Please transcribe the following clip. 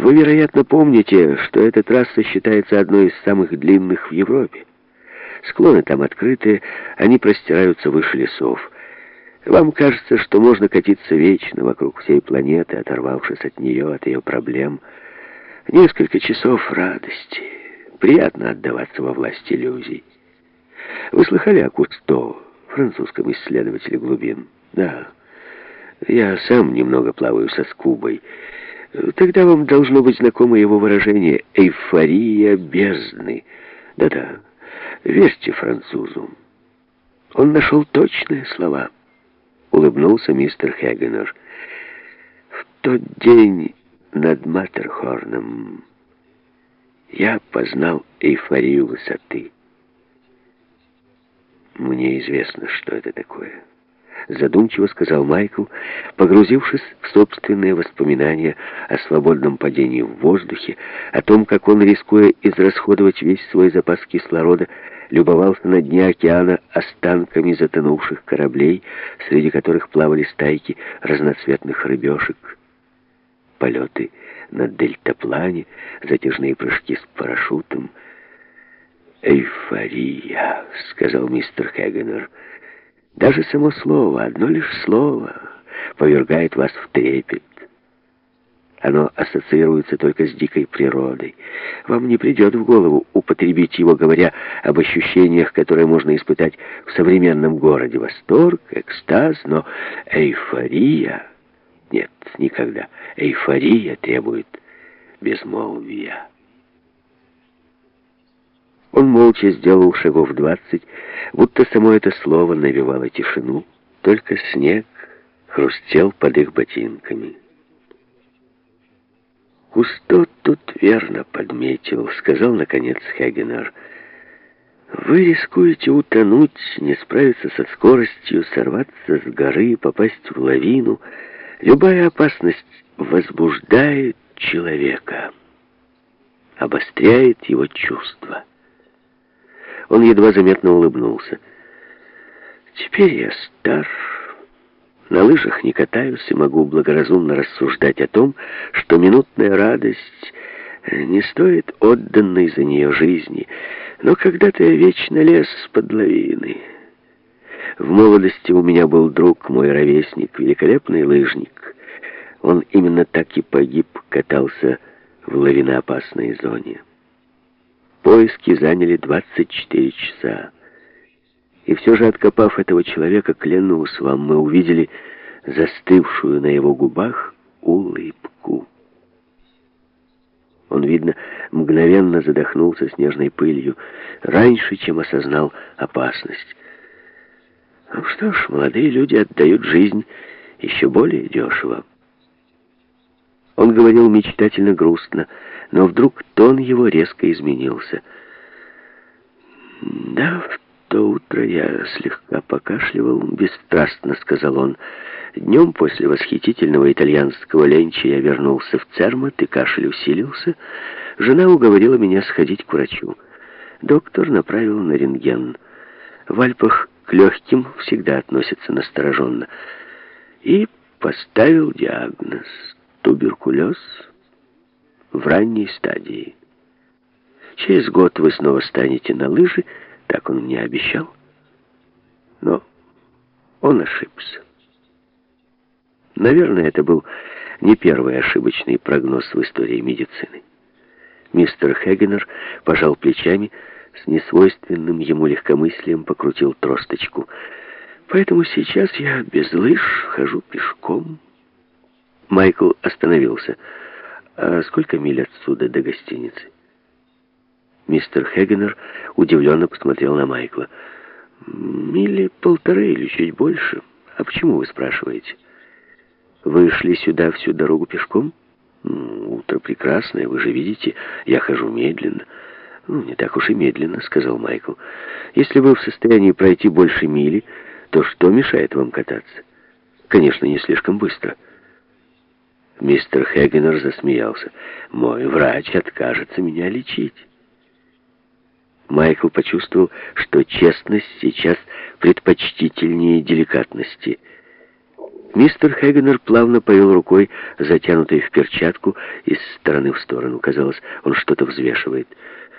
Вы, вероятно, помните, что эта трасса считается одной из самых длинных в Европе. Склоны там открыты, они простираются выше лесов. Вам кажется, что можно катиться вечно вокруг всей планеты, оторвавшись от нее, от ее проблем. Несколько часов радости. Приятно отдаваться во власть иллюзий. Вы слыхали о Кусто, французском исследователе глубин? Да. Я сам немного плаваю со скубой. Тогда вам должно быть знакомо его выражение «эйфория бездны». Да-да, верьте французу. Он нашел точные слова. Улыбнулся мистер Хегенер. В тот день над Маттерхорном я познал эйфорию высоты. Мне известно, что это такое задумчиво сказал Майкл, погрузившись в собственные воспоминания о свободном падении в воздухе, о том, как он, рискуя израсходовать весь свой запас кислорода, любовался на дне океана останками затонувших кораблей, среди которых плавали стайки разноцветных рыбешек. Полеты на дельтаплане, затяжные прыжки с парашютом. «Эйфория», — сказал мистер Хегенер, — даже само слово, одно лишь слово, повергает вас в трепет. Оно ассоциируется только с дикой природой. Вам не придет в голову употребить его, говоря об ощущениях, которые можно испытать в современном городе. Восторг, экстаз, но эйфория... Нет, никогда. Эйфория требует безмолвия. Он молча сделал шагов двадцать, будто само это слово навевало тишину, только снег хрустел под их ботинками. «Кусто тут верно подметил», — сказал, наконец, Хегенер. «Вы рискуете утонуть, не справиться со скоростью, сорваться с горы, попасть в лавину. Любая опасность возбуждает человека, обостряет его чувства». Он едва заметно улыбнулся. «Теперь я стар, на лыжах не катаюсь и могу благоразумно рассуждать о том, что минутная радость не стоит отданной за нее жизни. Но когда-то я вечно лез под лавины. В молодости у меня был друг, мой ровесник, великолепный лыжник. Он именно так и погиб, катался в лавиноопасной зоне». Поиски заняли 24 часа. И все же, откопав этого человека, клянусь вам, мы увидели застывшую на его губах улыбку. Он, видно, мгновенно задохнулся снежной пылью, раньше, чем осознал опасность. Ну что ж, молодые люди отдают жизнь еще более дешево. Он говорил мечтательно грустно, но вдруг тон его резко изменился. «Да, в то утро я слегка покашливал, бесстрастно сказал он. Днем после восхитительного итальянского ленча я вернулся в Цермат, и кашель усилился. Жена уговорила меня сходить к врачу. Доктор направил на рентген. В Альпах к легким всегда относятся настороженно. И поставил диагноз туберкулез в ранней стадии. Через год вы снова станете на лыжи, так он мне обещал. Но он ошибся. Наверное, это был не первый ошибочный прогноз в истории медицины. Мистер Хегенер пожал плечами, с несвойственным ему легкомыслием покрутил тросточку. Поэтому сейчас я без лыж хожу пешком. Майкл остановился. «А сколько миль отсюда до гостиницы?» Мистер Хегенер удивленно посмотрел на Майкла. «Мили полторы или чуть больше. А почему вы спрашиваете? Вы шли сюда всю дорогу пешком? Утро прекрасное, вы же видите, я хожу медленно». «Ну, не так уж и медленно», — сказал Майкл. «Если вы в состоянии пройти больше мили, то что мешает вам кататься? Конечно, не слишком быстро». Мистер Хегенер засмеялся. «Мой врач откажется меня лечить». Майкл почувствовал, что честность сейчас предпочтительнее деликатности. Мистер Хегенер плавно повел рукой, затянутой в перчатку, из стороны в сторону. Казалось, он что-то взвешивает.